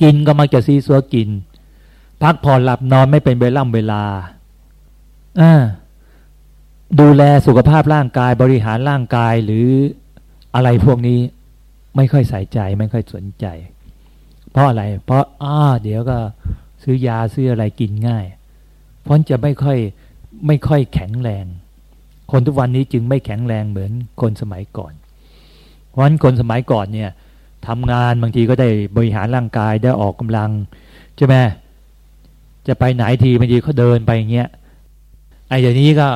กินก็มักจะซีซัวกิน พักผ่อนหลับนอนไม่เป็นเวล่ำเวลาอ่าดูแลสุขภาพร่างกายบริหารร่างกายหรืออะไรพวกนี้ไม่ค่อยใส่ใจไม่ค่อยสนใจ เพราะอะไร เพราะอ้าเดี๋ยวก็ซื้อยาซื้ออะไรกินง่าย เพราะจะไม่ค่อยไม่ค่อยแข็งแรง คนทุกวันนี้จึงไม่แข็งแรงเหมือนคนสมัยก่อน เพราะฉะนั้นคนสมัยก่อนเนี่ย ทำงานบางทีก็ได้บริหารร่างกายได้ออกกำลังใช่ไหมจะไปไหนทีบางทีเขาเดินไปอย่างเงี้ยไอ้เดี๋ยวนี้ก็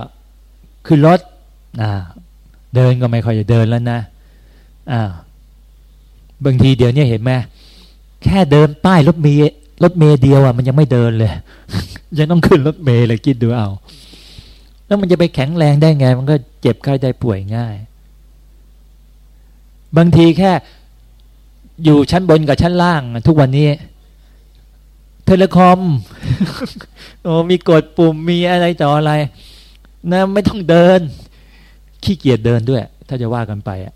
ขึ้นรถอ่าเดินก็ไม่ค่อยจะเดินแล้วนะอ่าบางทีเดี๋ยวนี้เห็นไหมแค่เดินป้ายรถเมย์รถเมย์เดียวอะมันยังไม่เดินเลย ยังต้องขึ้นรถเมย์เลยคิดดูเอา แล้วมันจะไปแข็งแรงได้ไง มันก็เจ็บไข้ได้ป่วยง่าย บางทีแค่ อยู่ชั้นบนกับชั้นล่าง ทุกวันนี้ เทเลคอมโอ้มีกดปุ่มมีอะไรต่ออะไร นะไม่ต้องเดิน ขี้เกียจเดินด้วย ถ้าจะว่ากันไปอะ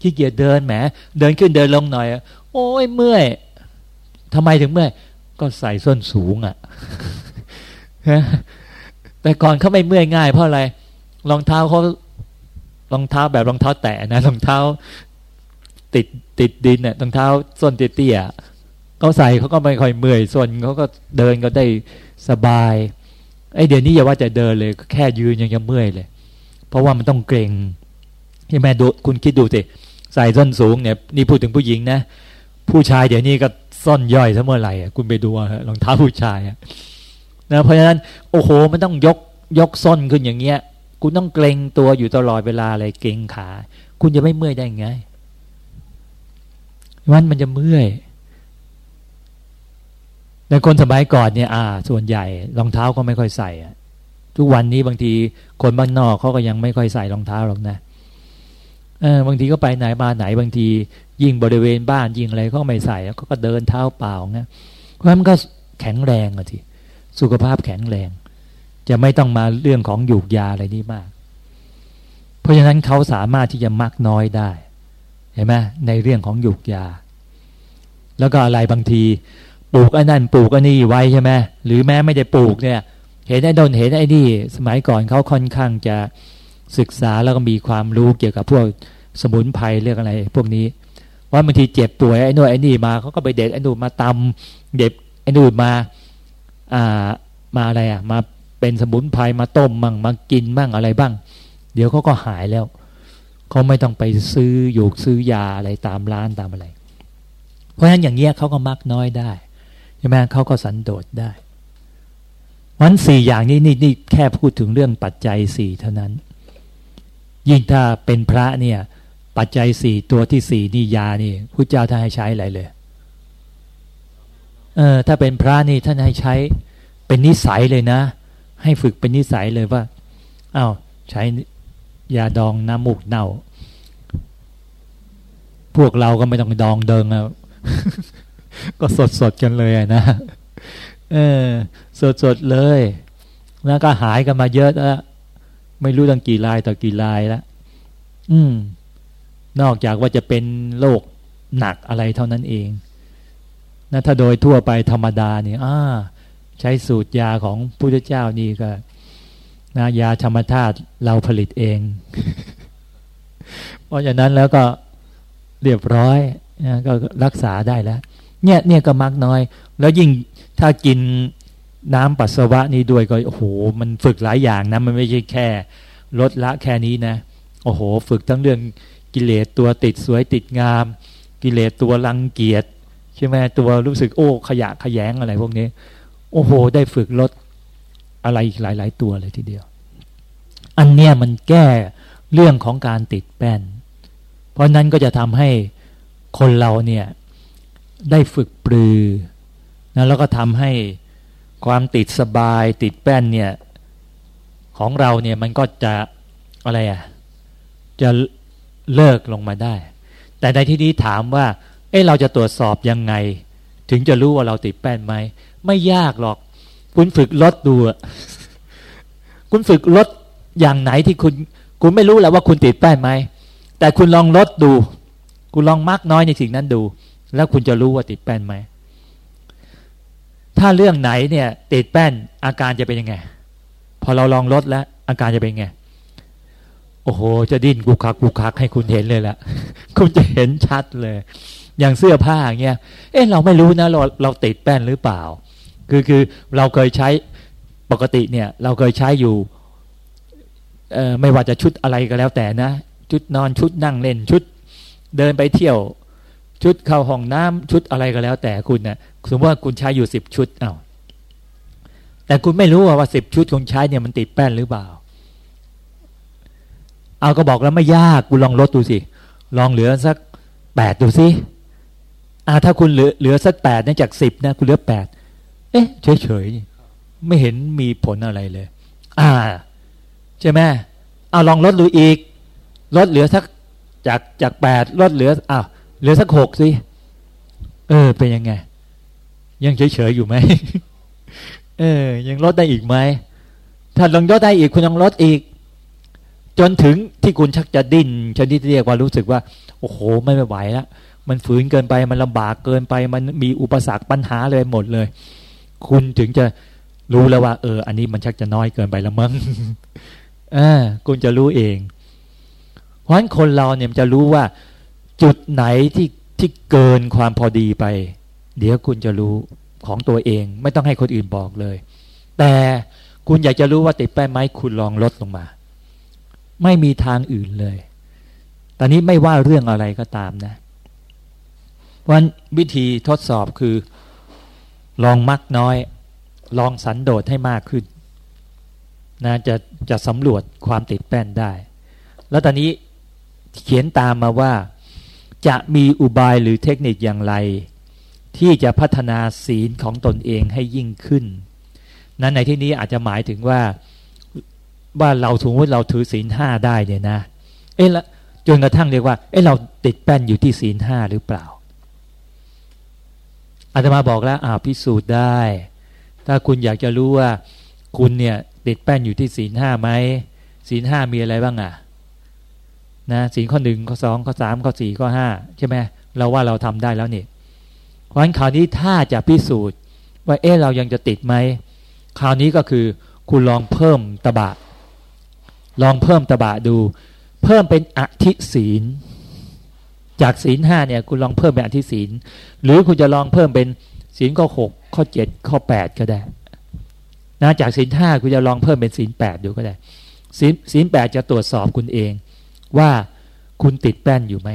ขี้เกียจเดินแหม เดินขึ้นเดินลงหน่อย โอ้ยเมื่อยทำไมถึงเมื่อย ก็ใส่ส้นสูงอะ่ะแต่ก่อนเขาไม่เมื่อยง่ายเพราะอะไร รองเท้าเขารองเท้าแบบรองเท้าแตะนะรองเท้าติด ติดดินเนี่ยรองเท้าส้นเตี้ยๆเขาใส่เขาก็ไม่ค่อยเมื่อยส่วนเขาก็เดินก็ได้สบายไอเดี๋ยวนี้อย่าว่าจะเดินเลยแค่ยืนยังจะเมื่อยเลย เพราะว่ามันต้องเกรงใช่ไหมดูคุณคิดดูสิใส่ส้นสูงเนี่ยนี่พูดถึงผู้หญิงนะ ผู้ชายเดี๋ยวนี้ก็ซ่อนย่อยซะเมื่อไหร่คุณไปดูรองเท้าผู้ชายนะเพราะฉะนั้นโอ้โหมันต้องยกยกส้นขึ้นอย่างเงี้ย คุณต้องเกรงตัวอยู่ตลอดเวลาเลยเกรงขา คุณจะไม่เมื่อยได้ไง วันมันจะเมื่อยแต่คนสมัยก่อนเนี่ย อ่า ส่วนใหญ่รองเท้าก็ไม่ค่อยใส่อะทุกวันนี้บางทีคนบ้านนอกเขาก็ยังไม่ค่อยใส่รองเท้าหรอกนะเออบางทีก็ไปไหนมาไหนบางที ยิ่งบริเวณบ้านยิ่งอะไรเขาไม่ใส่แล้วก็เดินเท้าเปล่าเงี้ยเพราะฉะนั้นก็แข็งแรงอะทีสุขภาพแข็งแรง จะไม่ต้องมาเรื่องของหยูกยาอะไรนี่มาก เพราะฉะนั้นเขาสามารถที่จะมักน้อยได้ ห็นไหมในเรื่องของหยูกยา แล้วก็อะไรบางที ปลูกอันนั่นปลูกอันนี้ไว้ใช่ไหมหรือแม้ไม่ได้ปลูกเนี่ย เห็นไอ้ดนเห็นไอ้นี่ สมัยก่อนเขาค่อนข้างจะศึกษาแล้วก็มีความรู้เกี่ยวกับพวกสมุนไพรเรื่องอะไร พวกนี้ ว่าบางทีเจ็บป่วยไอ้นู่นไอ้นี่มาเขาก็ไปเด็ดไอ้นู่นมาตำเด็ดไอ้นู่นมาอ่ามาอะไรอะ มาเป็นสมุนไพรมาต้มมั่งมากินมั่งอะไรบ้าง เดี๋ยวเขาก็หายแล้ว เขาไม่ต้องไปซื้ออยู่ซื้อยาอะไรตามร้านตามอะไร เพราะฉะนั้นอย่างเงี้ยเขาก็มักน้อยได้ใช่ไหมเขาก็สันโดษได้วันสี่อย่างนี้นี่นี่แค่พูดถึงเรื่องปัจจัยสี่เท่านั้น ยิ่งถ้าเป็นพระเนี่ย ปัจจัยสี่ตัวที่สี่นี่ยานี่พุทธเจ้าท่านให้ใช้อะไรเลยเออถ้าเป็นพระนี่ท่านให้ใช้เป็นนิสัยเลยนะ ให้ฝึกเป็นนิสัยเลยว่าอา้าวใช้ ยาดองน้ำมูกเน่า พวกเราก็ไม่ต้องดองเดิงอะก็สดสดกันเลยนะเออสดสดเลย แล้วก็หายกันมาเยอะแล้วไม่รู้ตั้งกี่ลายต่อกี่ลายแล้วอืม นอกจากว่าจะเป็นโรคหนักอะไรเท่านั้นเองนะถ้าโดยทั่วไปธรรมดาเนี่ยอ่าใช้สูตรยาของพุทธเจ้านี่ก็ นะยาธรรมธาตุเราผลิตเอง เพราะฉะนั้นแล้วก็เรียบร้อยนะก็รักษาได้แล้ว เนี่ยเนี่ยก็มักน้อย แล้วยิ่งถ้ากินน้ำปัสสาวะนี้ด้วยก็โอ้โห มันฝึกหลายอย่างนะมันไม่ใช่แค่ ลดละแค่นี้นะ โอ้โห ฝึกทั้งเรื่องกิเลสตัวติดสวยติดงาม กิเลสตัวรังเกียจใช่ไหมตัวรู้สึกโอ้ ขยะขยงอะไรพวกนี้ โอ้โห ได้ฝึกลดอะไรอีกหลาย ๆ ตัวเลยทีเดียว อันเนี้ยมันแก้เรื่องของการติดแป้น เพราะนั้นก็จะทำให้คนเราเนี่ยได้ฝึกปรือนะแล้วก็ทำให้ความติดสบายติดแป้นเนี่ยของเราเนี่ยมันก็จะอะไรอะ่ะจะเลิกลงมาได้ แต่ในที่นี้ถามว่า เอ้เราจะตรวจสอบยังไง ถึงจะรู้ว่าเราติดแป้นไหม ไม่ยากหรอก คุณฝึกลดดู คุณฝึกลด อย่างไหนที่คุณ คุณไม่รู้แหละว่าคุณติดแป้นไหม แต่คุณลองลดดู คุณลองมากน้อยในสิ่งนั้นดู แล้วคุณจะรู้ว่าติดแป้นไหม ถ้าเรื่องไหนเนี่ย ติดแป้นอาการจะเป็นยังไง พอเราลองลดแล้ว อาการจะเป็นยังไง โอ้โห จะดิ้นกุกคักกุกคักให้คุณเห็นเลยละคุณจะเห็นชัดเลย อย่างเสื้อผ้าอย่างเงี้ย เอ๊ะเราไม่รู้นะเราเราติดแป้นหรือเปล่า คือคือเราเคยใช้ปกติเนี่ย เราเคยใช้อยู่ ไม่ว่าจะชุดอะไรก็แล้วแต่นะ ชุดนอนชุดนั่งเล่นชุดเดินไปเที่ยว ชุดเข้าห้องน้ำชุดอะไรก็แล้ว แต่คุณนะสมมติว่าคุณใช้อยู่สิบชุดเอา้าแต่คุณไม่รู้ว่าว่าสิบชุดคุณใช้เนี่ยมันติดแป้นหรือเปล่า เอาก็บอกแล้วไม่ยากคุณลองลดดูสิลองเหลือสักแปดดูสิอ่าถ้าคุณเหลือเหลือสักแปดเนี่ยจากสิบนะคุณเหลือแปดเอ๊ะเฉยเฉยไม่เห็นมีผลอะไรเลย อ่า ใช่ไหมเอาลองลดดูอีก ลดเหลือสักจากจากแปดลดเหลืออ้าวเหลือสักหกสิเออ เป็นยังไง ยังเฉยเฉยอยู่ไหมเออ ยังลดได้อีกไหมถ้าลองลดได้อีกคุณยังลดอีก จนถึงที่คุณชักจะดิ้นชนิดเรียกว่ารู้สึกว่า โอ้โห ไม่ไหวแล้วมันฝืนเกินไปมันลำบากเกินไป มันมีอุปสรรคปัญหาเลยหมดเลย คุณถึงจะรู้แล้วว่า เออ อันนี้มันชักจะน้อยเกินไปแล้วมั้ง อ่าคุณจะรู้เอง เพราะฉะนั้นคนเราเนี่ยจะรู้ว่า จุดไหนที่ที่เกินความพอดีไป เดี๋ยวคุณจะรู้ของตัวเอง ไม่ต้องให้คนอื่นบอกเลย แต่คุณอยากจะรู้ว่าติดแป้ไหมคุณลองลดลงมา ไม่มีทางอื่นเลย ตอนนี้ไม่ว่าเรื่องอะไรก็ตามนะวันวิธีทดสอบคือ ลองมักน้อย ลองสันโดษให้มากขึ้น นะจะจะสำรวจความติดแป้นได้ แล้วตอนนี้เขียนตามมาว่า จะมีอุบายหรือเทคนิคอย่างไร ที่จะพัฒนาศีลของตนเองให้ยิ่งขึ้น นั้นในที่นี้อาจจะหมายถึงว่าว่าเราสมมติเราถือศีลห้าได้เนี่ยนะ เอ๊ะละจนกระทั่งเรียกว่า เอ๊ะเราติดแป้นอยู่ที่ศีลห้าหรือเปล่าอาตมาบอกแล้วอ่าพิสูจน์ได้ ถ้าคุณอยากจะรู้ว่าคุณเนี่ย ติดแป้นอยู่ที่ศีลห้าไหมศีลห้ามีอะไรบ้างอะนะศีลข้อหนึ่งข้อสองข้อสามข้อสี่ข้อห้าใช่ไหมเราว่าเราทำได้แล้วนี่เพราะฉะนั้นคราวนี้ถ้าจะพิสูจน์ ว่าเอ๊ะเรายังจะติดไหมคราวนี้ก็คือคุณลองเพิ่มตบะ ลองเพิ่มตบะดู เพิ่มเป็นอธิศีล จากศีลห้าเนี่ยคุณลองเพิ่มเป็นอธิศีล หรือคุณจะลองเพิ่มเป็นศีลข้อหกข้อเจ็ดข้อแปดก็ได้ นะจากศีลห้าคุณจะลองเพิ่มเป็นศีลแปดดูก็ได้ศีลศีลแปดจะตรวจสอบคุณเอง ว่าคุณติดแป้นอยู่ไหม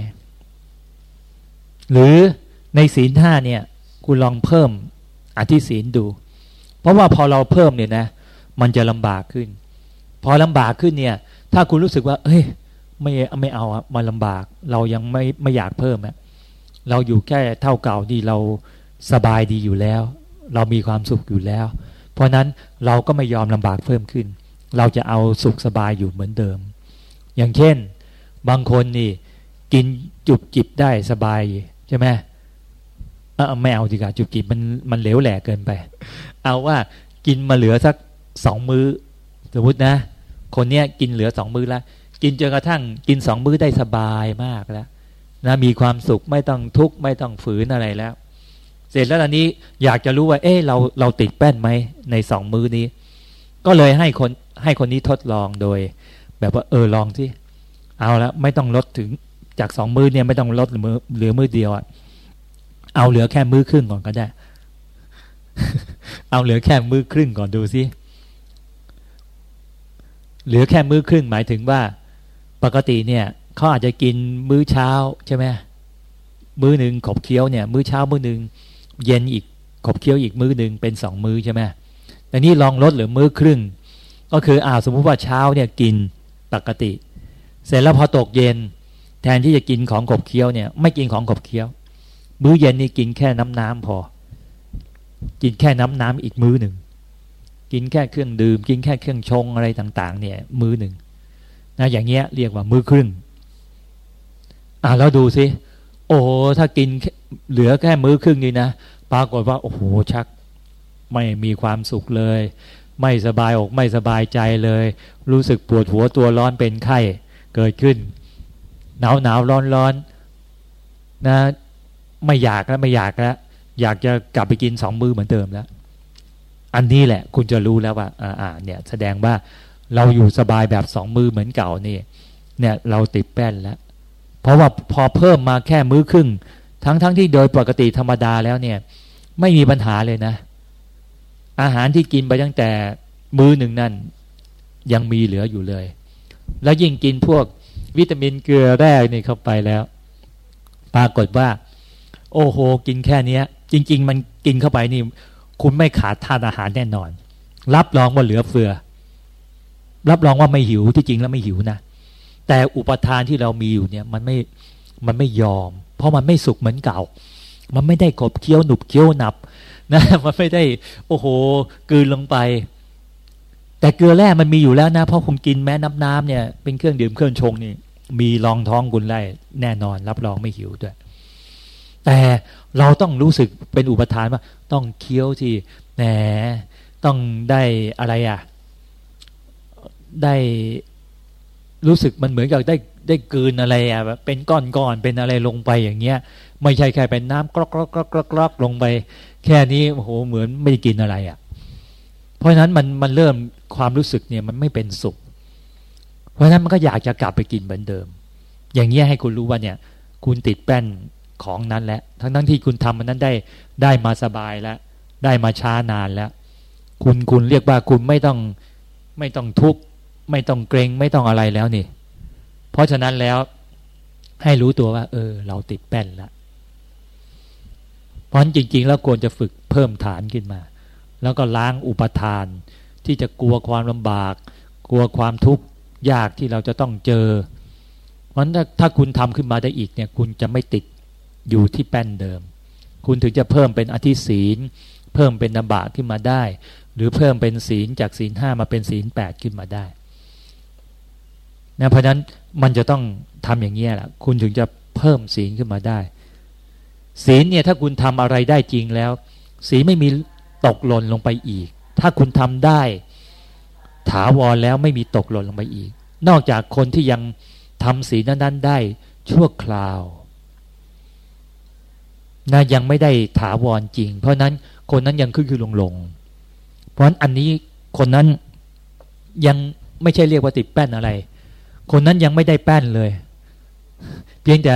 หรือในศีลห้าเนี่ย คุณลองเพิ่มอธิศีลดู เพราะว่าพอเราเพิ่มเนี่ยนะ มันจะลำบากขึ้น พอลำบากขึ้นเนี่ย ถ้าคุณรู้สึกว่าเฮ้ย ไม่ไม่เอาอะมันลำบาก เรายังไม่ไม่อยากเพิ่มอะเราอยู่แค่เท่าเก่าดีเราสบายดีอยู่แล้ว เรามีความสุขอยู่แล้ว เพราะนั้นเราก็ไม่ยอมลำบากเพิ่มขึ้น เราจะเอาสุขสบายอยู่เหมือนเดิม อย่างเช่น บางคนนี่ กินจุบจิบได้สบายใช่ไหมเออไม่เอาดีกว่าจุบจิบมันมันเหลวแหลกเกินไป เอาว่ากินมาเหลือสักสองมือ้อสมมตินะ คนเนี้ยกินเหลือสองมื้อแล้วกินจนกระทั่งกินสองมื้อได้สบายมากแล้วนะมีความสุขไม่ต้องทุกข์ไม่ต้องฝืนอะไรแล้ว เสร็จแล้วตอนนี้อยากจะรู้ว่า เอ๊ะเราเราติดแป้นไหมในสองมือนี้ ก็เลยให้คนให้คนนี้ทดลองโดย แบบว่าเออลองที่เอาแล้วไม่ต้องลดถึงจากสองมือเนี่ยไม่ต้องลดเหลือเหลือมือเดียวอะเอาเหลือแค่มือครึ่งก่อนก็ได้ เอาเหลือแค่มือครึ่งก่อนดูสิเหลือแค่มือครึ่งหมายถึงว่า ปกติเนี่ยเขาอาจจะกินมื้อเช้าใช่ไหมมื้อหนึ่งขบเคี้ยวเนี่ย มื้อเช้ามื้อหนึ่ง เย็นอีกขบเคี้ยวอีกมื้อหนึ่งเป็นสองมื้อใช่ไหมแต่นี่ลองลดเหรือมื้อครึ่ง ก็คืออ่าสมมุติว่าเช้าเนี่ยกินปกติ เสร็จแล้วพอตกเย็น แทนที่จะกินของขบเคี้ยวเนี่ยไม่กินของขบเคี้ยว มื้อเย็นนี่กินแค่น้ำน้ำพอ กินแค่น้ำน้ำอีกมื้อหนึ่งกินแค่เครื่องดื่ม กินแค่เครื่องชงอะไรต่าง ๆ เนี่ย มื้อหนึ่งนะอย่างเงี้ยเรียกว่ามื้อครึ่งอ่าแล้วดูสิ โอ้ถ้ากินเหลือแค่มื้อครึ่งนี่นะปรากฏว่า โอ้โหชักไม่มีความสุขเลย ไม่สบายอกไม่สบายใจเลย รู้สึกปวดหัวตัวร้อนเป็นไข้เกิดขึ้น หนาวหนาวร้อนร้อนนะ ไม่อยากแล้วไม่อยากแล้วอยากจะกลับไปกินสองมือเหมือนเดิมแล้ว อันนี้แหละ คุณจะรู้แล้วว่าอ่าเนี่ย แสดงว่าเราอยู่สบายแบบสองมือเหมือนเก่านี่ เนี่ย เราติดแป้นแล้ว เพราะว่าพอเพิ่มมาแค่มื้อครึ่ง ทั้งทั้งที่โดยปกติธรรมดาแล้วเนี่ย ไม่มีปัญหาเลยนะ อาหารที่กินไปตั้งแต่มื้อหนึ่งนั่น ยังมีเหลืออยู่เลย แล้วยิ่งกินพวกวิตามินเกลือแร่นี่เข้าไปแล้ว ปรากฏว่า โอ้โห กินแค่นี้จริง ๆ มันกินเข้าไปนี่ คุณไม่ขาดธาตุอาหารแน่นอน รับรองว่าเหลือเฟือ รับรองว่าไม่หิวที่จริงแล้วไม่หิวนะ แต่อุปทานที่เรามีอยู่เนี่ยมันไม่มันไม่ยอม เพราะมันไม่สุขเหมือนเก่า มันไม่ได้กบเคี้ยวหนุบเคี้ยวหนับนะมันไม่ได้โอ้โหกืนลงไป แต่เกลือแร่มันมีอยู่แล้วนะ เพราะคุณกินแม้น้ำน้ำเนี่ยเป็นเครื่องดื่มเครื่องชงนี่มีรองท้องคุณไล่แน่นอน รับรองไม่หิวด้วยแต่เราต้องรู้สึกเป็นอุปทานว่า ต้องเคี้ยวที่แหนต้องได้อะไรอะ ได้ รู้สึกมันเหมือนกับได้ได้กืนอะไรอะเป็นก้อนก้อนเป็นอะไรลงไปอย่างเงี้ย ไม่ใช่แค่เป็นน้ำกรอกกรอกกรอกกรอกลงไป แค่นี้โอ้โหเหมือนไม่ได้กินอะไรอะ เพราะฉะนั้นมันมันเริ่มความรู้สึกเนี่ยมันไม่เป็นสุข เพราะฉะนั้นมันก็อยากจะกลับไปกินเหมือนเดิม อย่างนี้ยให้คุณรู้ว่าเนี่ย คุณติดแป้นของนั้นแล้วทั้งทั้งที่คุณทำมันนั้นได้ได้มาสบายแล้ว ได้มาช้านานแล้ว คุณคุณเรียกว่าคุณไม่ต้องไม่ต้องทุกข์ ไม่ต้องเกรงไม่ต้องอะไรแล้วนี่ เพราะฉะนั้นแล้วให้รู้ตัวว่า เออ เราติดแป้นล้วเพราะฉะนั้นจริง ๆ แล้วควรจะฝึกเพิ่มฐานขึ้นมา แล้วก็ล้างอุปทาน ที่จะกลัวความลำบาก กลัวความทุกข์ยากที่เราจะต้องเจอเพราะถ้าถ้าคุณทำขึ้นมาได้อีกเนี่ย คุณจะไม่ติดอยู่ที่แป้นเดิม คุณถึงจะเพิ่มเป็นอธิศีล เพิ่มเป็นนบะขึ้นมาได้ หรือเพิ่มเป็นศีลจากศีลห้ามาเป็นศีลแปดขึ้นมาได้ นะเพราะนั้นมันจะต้องทำอย่างนี้แหละคุณถึงจะเพิ่มศีลขึ้นมาได้ ศีลเนี่ยถ้าคุณทำอะไรได้จริงแล้ว ศีลไม่มีตกหล่นลงไปอีก ถ้าคุณทำได้ ถาวรแล้วไม่มีตกหล่นลงไปอีก นอกจากคนที่ยังทำศีลนั้นได้ ชั่วคราวนะยังไม่ได้ถาวรจริง เพราะนั้นคนนั้นยังขึ้นคือลงลงเพราะนั้นอันนี้คนนั้นยังไม่ใช่เรียกว่าติดแป้นอะไร คนนั้นยังไม่ได้แป้นเลย เพียงแต่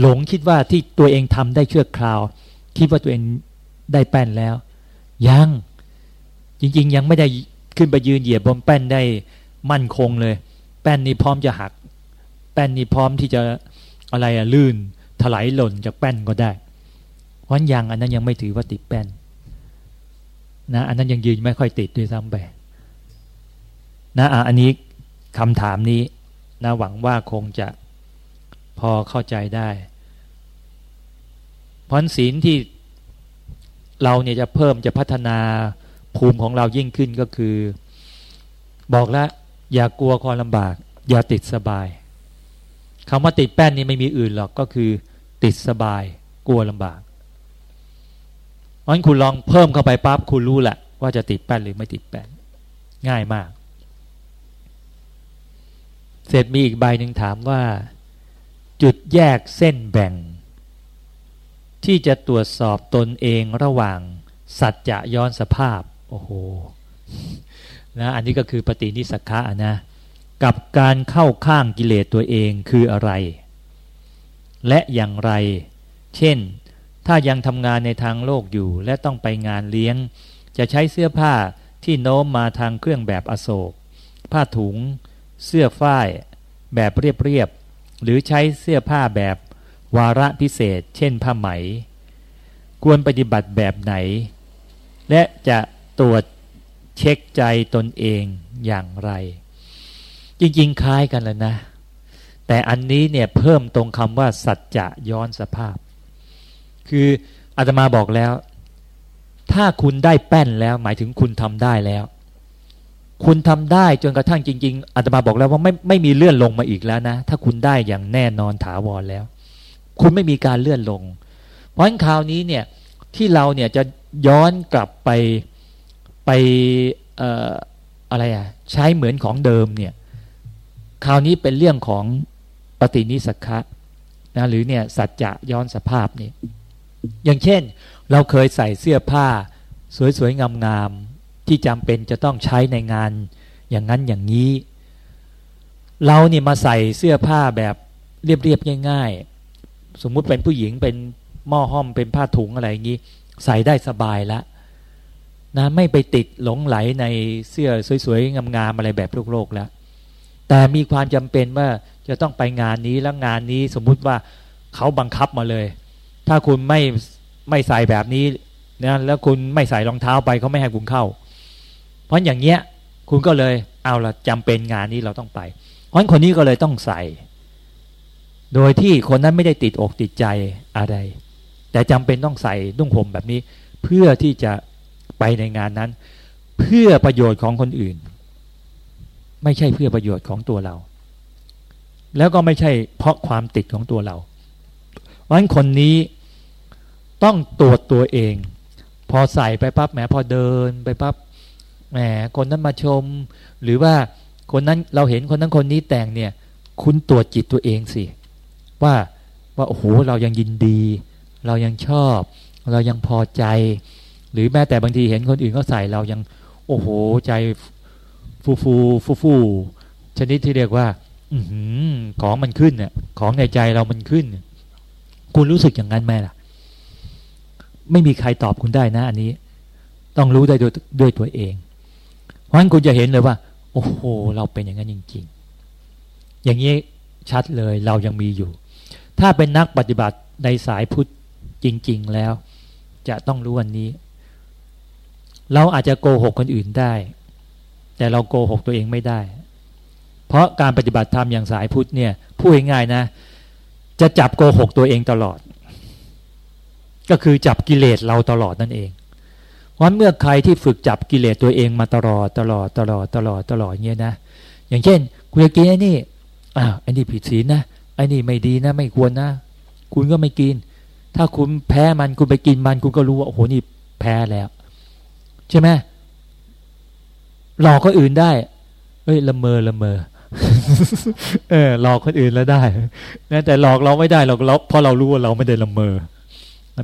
หลงคิดว่าที่ตัวเองทำได้เชั่วคราว คิดว่าตัวเองได้แป้นแล้ว ยังจริง ๆ ยังไม่ได้ขึ้นไปยืนเหยียบบนแป้นได้มั่นคงเลย แป้นนี้พร้อมจะหัก แป้นนี้พร้อมที่จะอะไรอะลื่น ถลายหล่นจากแป้นก็ได้เพราะยังอันนั้นยังไม่ถือว่าติดแป้นนะอันนั้นยังยืนไม่ค่อยติดด้วยซ้ำไปนะอะอันนี้คำถามนี้ นะหวังว่าคงจะพอเข้าใจได้เพราะศีลที่เราเนี่ยจะเพิ่มจะพัฒนาภูมิของเรายิ่งขึ้นก็คือ บอกแล้วอย่ากลัวความลำบาก อย่าติดสบายคำว่าติดแป้นนี่ไม่มีอื่นหรอกก็คือ ติดสบายกลัวลำบากเพราะนั้นคุณลองเพิ่มเข้าไปปั๊บคุณรู้แหละว่าจะติดแป้นหรือไม่ติดแป้นง่ายมาก เสร็จมีอีกใบหนึ่งถามว่า จุดแยกเส้นแบ่ง ที่จะตรวจสอบตนเองระหว่าง สัจจะย้อนสภาพ โอ้โหนะอันนี้ก็คือปฏินิสักะนะ กับการเข้าข้างกิเลสตัวเองคืออะไร และอย่างไร เช่น ถ้ายังทำงานในทางโลกอยู่และต้องไปงานเลี้ยง จะใช้เสื้อผ้าที่โน้มมาทางเครื่องแบบอโศก ผ้าถุง เสื้อฝ้าย แบบเรียบๆหรือใช้เสื้อผ้าแบบวาระพิเศษ เช่นผ้าไหม ควรปฏิบัติแบบไหน และจะตรวจเช็คใจตนเองอย่างไร จริงๆ คล้ายกันแล้วนะ แต่อันนี้เนี่ยเพิ่มตรงคำว่า สัจจะย้อนสภาพ คืออาตมาบอกแล้ว ถ้าคุณได้แป้นแล้วหมายถึงคุณทำได้แล้ว คุณทำได้จนกระทั่งจริง ๆอาตมาบอกแล้วว่าไม่ไม่มีเลื่อนลงมาอีกแล้วนะ ถ้าคุณได้อย่างแน่นอนถาวรแล้ว คุณไม่มีการเลื่อนลง เพราะฉะนั้นคราวนี้เนี่ยที่เราเนี่ยจะย้อนกลับไปไปอออะไรอะใช้เหมือนของเดิมเนี่ยคราวนี้เป็นเรื่องของปฏินิสักะนะหรือเนี่ยสัจจะย้อนสภาพนี่อย่างเช่น เราเคยใส่เสื้อผ้า สวยๆงามๆ ที่จำเป็นจะต้องใช้ในงานอย่างนั้นอย่างนี้ เราเนี่ยมาใส่เสื้อผ้าแบบเรียบๆง่าย ๆ สมมุติเป็นผู้หญิงเป็นหม้อห้อมเป็นผ้าถุงอะไรอย่างนี้ ใส่ได้สบายแล้วนะไม่ไปติดหลงไหลในเสื้อสวยๆงามๆอะไรแบบโลกๆแล้ว แต่มีความจำเป็นว่าจะต้องไปงานนี้แล้วงานนี้สมมุติว่าเขาบังคับมาเลย ถ้าคุณไม่ไม่ใส่แบบนี้นะแล้วคุณไม่ใส่รองเท้าไปเขาไม่ให้คุณเข้า เพราะอย่างเงี้ยคุณก็เลยเอาละจำเป็นงานนี้เราต้องไป เพราะคนนี้ก็เลยต้องใส่ โดยที่คนนั้นไม่ได้ติดอกติดใจอะไร แต่จำเป็นต้องใส่นุ่งห่มแบบนี้ เพื่อที่จะไปในงานนั้น เพื่อประโยชน์ของคนอื่น ไม่ใช่เพื่อประโยชน์ของตัวเรา แล้วก็ไม่ใช่เพราะความติดของตัวเราเพราะฉะนั้นคนนี้ต้องตรวจตัวเอง พอใส่ไปปั๊บแหมพอเดินไปปั๊บ แหมคนนั้นมาชม หรือว่าคนนั้นเราเห็นคนนั้นคนนี้แต่งเนี่ย คุณตรวจจิตตัวเองสิ ว่าว่าโอ้โหเรายังยินดี เรายังชอบ เรายังพอใจ หรือแม้แต่บางทีเห็นคนอื่นก็ใส่เรายังโอ้โหใจฟูฟูฟูฟูชนิดที่เรียกว่า อืของมันขึ้นเนี่ยของในใจเรามันขึ้น คุณรู้สึกอย่างนั้นไหมล่ะ ไม่มีใครตอบคุณได้นะ อันนี้ ต้องรู้ได้ด้วยด้วยตัวเอง เพราะฉะนั้นคุณจะเห็นเลยว่า โอ้โห เราเป็นอย่างนั้นจริง ๆ อย่างนี้ชัดเลยเรายังมีอยู่ ถ้าเป็นนักปฏิบัติในสายพุทธจริง ๆ แล้ว จะต้องรู้วันนี้ เราอาจจะโกหกคนอื่นได้ แต่เราโกหกตัวเองไม่ได้ เพราะการปฏิบัติธรรมอย่างสายพุทธเนี่ยพูดง่ายๆนะ จะจับโกหกตัวเองตลอด ก็คือจับกิเลสเราตลอดนั่นเอง เพราะเมื่อใครที่ฝึกจับกิเลสตัวเองมาตลอดตลอดตลอดตลอดตลอดเงี้ยนะ อย่างเช่นคุณจะกินไอ้นี่อ้าวไอ้นี่ผิดศีลนะไอ้นี่ไม่ดีนะ ไม่ควรนะ คุณก็ไม่กิน ถ้าคุณแพ้มันคุณไปกินมัน คุณก็รู้ว่าโอ้โหนี่แพ้แล้ว ใช่ไหมหลอกคนอื่นได้ เอ้ยละเมอละเมอเออหลอกคนอื่นแล้วได้นะแต่หลอกเราไม่ได้หรอกเราเพราะเรารู้ว่าเราไม่ได้ละเมอ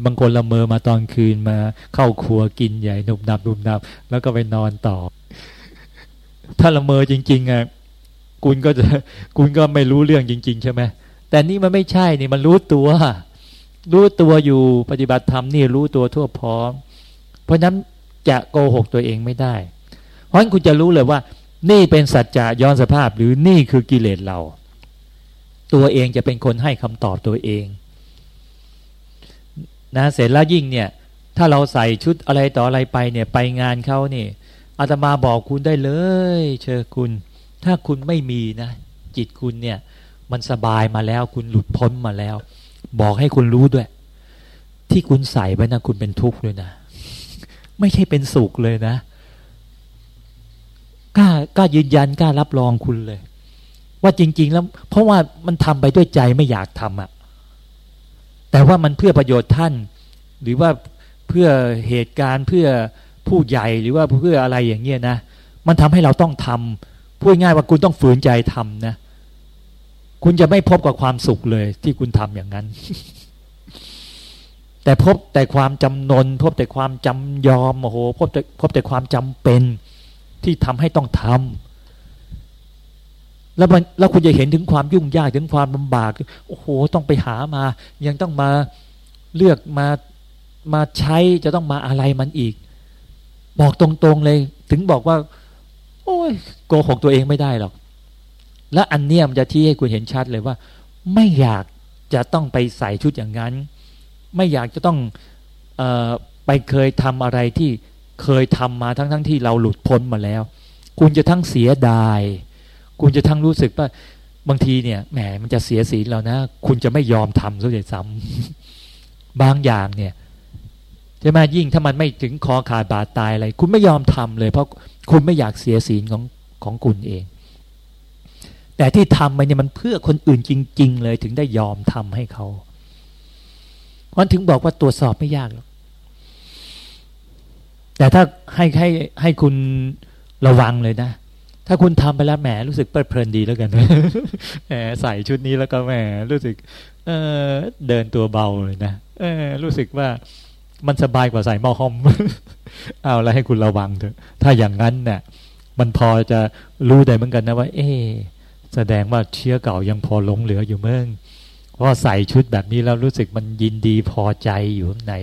บางคนละเมอมาตอนคืนมาเข้าครัวกินใหญ่หนุบหนับหนุบหนับ แล้วก็ไปนอนต่อ ถ้าละเมอจริง ๆอะคุณก็จะคุณก็ไม่รู้เรื่องจริง ๆ ใช่ไหมแต่นี่มันไม่ใช่นี่มันรู้ตัว รู้ตัวอยู่ปฏิบัติธรรมนี่รู้ตัวทั่วพร้อม เพราะนั้นจะโกหกตัวเองไม่ได้ เพราะฉะนั้นคุณจะรู้เลยว่า นี่เป็นสัจจะย้อนสภาพหรือนี่คือกิเลสเรา ตัวเองจะเป็นคนให้คำตอบตัวเอง นะเสร็จแล้วยิ่งเนี่ย ถ้าเราใส่ชุดอะไรต่ออะไรไปเนี่ยไปงานเขาเนี่ยอาตมาบอกคุณได้เลย เชิญคุณ ถ้าคุณไม่มีนะ จิตคุณเนี่ย มันสบายมาแล้ว คุณหลุดพ้นมาแล้ว บอกให้คุณรู้ด้วย ที่คุณใส่ไปนะคุณเป็นทุกข์เลยนะ ไม่ใช่เป็นสุขเลยนะกล้ากล้ายืนยันกล้ารับรองคุณเลย ว่าจริง ๆ แล้ว เพราะว่ามันทำไปด้วยใจไม่อยากทำอะ่ะ แต่ว่ามันเพื่อประโยชน์ท่าน หรือว่าเพื่อเหตุการณ์เพื่อผู้ใหญ่หรือว่าเพื่ออะไรอย่างเงี้ยนะมันทำให้เราต้องทำพูดง่ายว่าคุณต้องฝืนใจทำนะคุณจะไม่พบกับความสุขเลยที่คุณทำอย่างนั้น แต่พบแต่ความจำนน พบแต่ความจำยอมโอ้โหพบแต่พบแต่ความจำเป็นที่ทำให้ต้องทำ แล้วมันแล้วคุณจะเห็นถึงความยุ่งยากถึงความลำบากโอ้โหต้องไปหามา ยังต้องมาเลือกมามาใช้จะต้องมาอะไรมันอีก บอกตรงๆเลย ถึงบอกว่า โอ้ยโกหกตัวเองไม่ได้หรอก และอันเนี้ยมันจะที่ให้คุณเห็นชัดเลยว่า ไม่อยากจะต้องไปใส่ชุดอย่างนั้น ไม่อยากจะต้องออไปเคยทำอะไรที่เคยทำมาทั้งๆทที่เราหลุดพ้นมาแล้ว คุณจะทั้งเสียดาย คุณจะทั้งรู้สึกว่าบางทีเนี่ยแหมมันจะเสียศีลเรานะ คุณจะไม่ยอมทำซะเลยซ้ำบางอย่างเนี่ยใช่ไหมยิ่งถ้ามันไม่ถึงคอขาดบาดตายอะไร คุณไม่ยอมทำเลย เพราะคุณไม่อยากเสียศีลของของคุณเอง แต่ที่ทำไปเนี่ยมันเพื่อคนอื่นจริง ๆ เลยถึงได้ยอมทำให้เขาเพราะถึงบอกว่าตรวจสอบไม่ยากหรอกแต่ถ้าให้ให้ให้คุณระวังเลยนะ ถ้าคุณทำไปแล้วแหมรู้สึกเพลินดีแล้วกันแหมใส่ชุดนี้แล้วก็แหมรู้สึก เออเดินตัวเบาเลยนะเออรู้สึกว่ามันสบายกว่าใส่หม้อห้อม เอาแล้วให้คุณระวังเถอะ ถ้าอย่างนั้นเนี่ยมันพอจะรู้ได้เหมือนกันนะว่า เอ๊แสดงว่าเชื้อเก่ายังพอหลงเหลืออยู่เมื่งเพราะใส่ชุดแบบนี้แล้วรู้สึกมันยินดีพอใจอยู่ข้างใน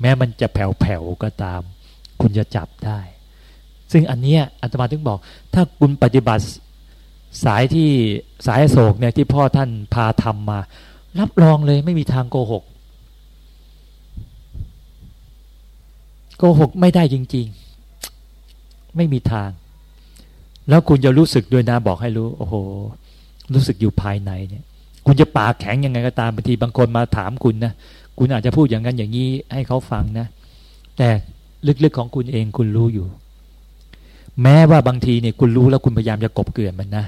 แม้มันจะแผ่วๆก็ตาม คุณจะจับได้ ซึ่งอันเนี้ยอาตมาถึงบอก ถ้าคุณปฏิบัติสายที่สายโศกเนี่ยที่พ่อท่านพาทำมา รับรองเลยไม่มีทางโกหก โกหกไม่ได้จริง ๆ ไม่มีทาง แล้วคุณจะรู้สึกด้วยนะบอกให้รู้ โอ้โห รู้สึกอยู่ภายในเนี่ย คุณจะปากแข็งยังไงก็ตามบางทีบางคนมาถามคุณนะคุณอาจจะพูดอย่างนั้นอย่างนี้ให้เขาฟังนะ แต่ลึกๆของคุณเองคุณรู้อยู่ แม้ว่าบางทีเนี่ยคุณรู้แล้วคุณพยายามจะกบเกลื่อนมันนะ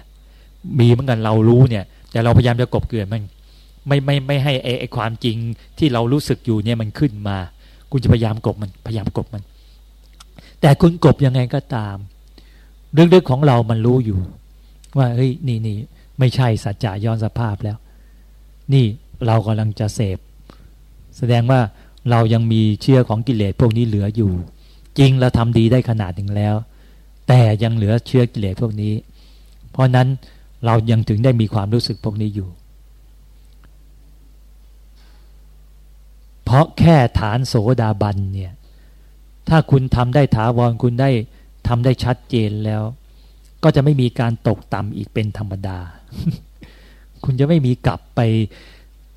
มีเหมือนกันเรารู้เนี่ย แต่เราพยายามจะกบเกลื่อนมันไม่ไม่ไม่ให้ไอ้ความจริงที่เรารู้สึกอยู่เนี่ยมันขึ้นมา คุณจะพยายามกบมันพยายามกบมัน แต่คุณกบยังไงก็ตามเรื่องๆของเรามันรู้อยู่ ว่าเฮ้ยนี่นี่ไม่ใช่สัจจะย้อนสภาพแล้ว นี่เรากำลังจะเสพ แสดงว่าเรายังมีเชื่อของกิเลสพวกนี้เหลืออยู่ จริงเราทำดีได้ขนาดหนึ่งแล้ว แต่ยังเหลือเชื่อกิเลสพวกนี้ เพราะนั้นเรายังถึงได้มีความรู้สึกพวกนี้อยู่ เพราะแค่ฐานโสดาบันเนี่ย ถ้าคุณทำได้ถาวรคุณได้ทำได้ชัดเจนแล้ว ก็จะไม่มีการตกต่ำอีกเป็นธรรมดา คุณจะไม่มีกลับไป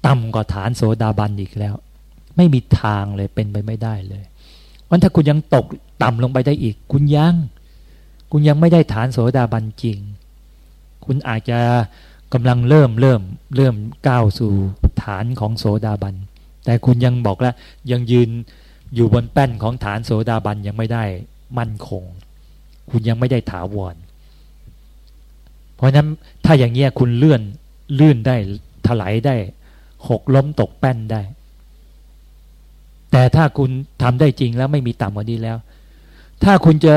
ต่ำกว่าฐานโสดาบันอีกแล้ว ไม่มีทางเลยเป็นไปไม่ได้เลยวันถ้าคุณยังตกต่ำลงไปได้อีก คุณยัง คุณยังไม่ได้ฐานโสดาบันจริง คุณอาจจะกำลังเริ่มเริ่มเริ่มก้าวสู่ฐานของโสดาบัน แต่คุณยังบอกแล้วยังยืนอยู่บนแป้นของฐานโสดาบันยังไม่ได้มั่นคง คุณยังไม่ได้ถาวร เพราะนั้นถ้าอย่างเงี้ยคุณเลื่อนลื่นได้ถลายได้ หกล้มตกแป้นได้ แต่ถ้าคุณทำได้จริงแล้วไม่มีต่ำกว่านี้แล้ว ถ้าคุณจะ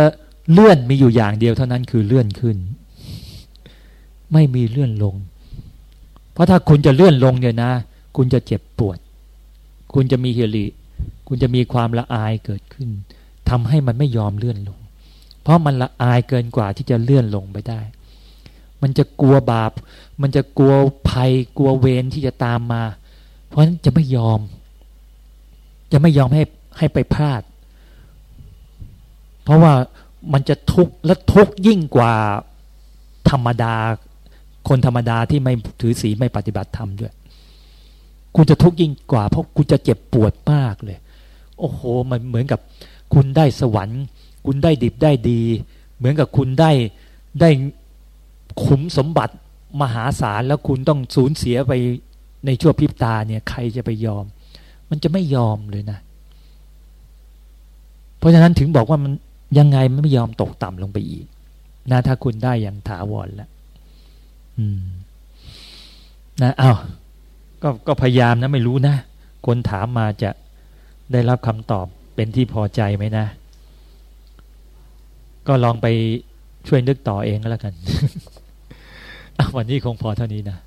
เลื่อนมีอยู่อย่างเดียวเท่านั้นคือเลื่อนขึ้น ไม่มีเลื่อนลง เพราะถ้าคุณจะเลื่อนลงเนี่ยนะ คุณจะเจ็บปวด คุณจะมีเฮลิคุณจะมีความละอายเกิดขึ้นทำให้มันไม่ยอมเลื่อนลง เพราะมันละอายเกินกว่าที่จะเลื่อนลงไปได้ มันจะกลัวบาป มันจะกลัวภัย กลัวเวรที่จะตามมา เพราะฉะนั้นจะไม่ยอม จะไม่ยอมให้ให้ไปพลาด เพราะว่า มันจะทุกข์และทุกข์ยิ่งกว่าธรรมดา คนธรรมดาที่ไม่ถือศีลไม่ปฏิบัติธรรมด้วยคุณจะทุกข์ยิ่งกว่า เพราะคุณจะเจ็บปวดมากเลย โอ้โห มันเหมือนกับคุณได้สวรรค์ คุณได้ดิบได้ดี เหมือนกับคุณได้ได้ขุมสมบัติมหาศาลแล้วคุณต้องสูญเสียไปในชั่วพริบตาเนี่ยใครจะไปยอม มันจะไม่ยอมเลยนะ เพราะฉะนั้นถึงบอกว่ามัน ยังไงมันไม่ยอมตกต่ำลงไปอีกนะถ้าคุณได้อย่างถาวรแล้วนะเอาก็ก็พยายามนะไม่รู้นะ คนถามมาจะได้รับคำตอบเป็นที่พอใจไหมนะ ก็ลองไปช่วยนึกต่อเองก็แล้วกัน วันนี้คงพอเท่านี้นะ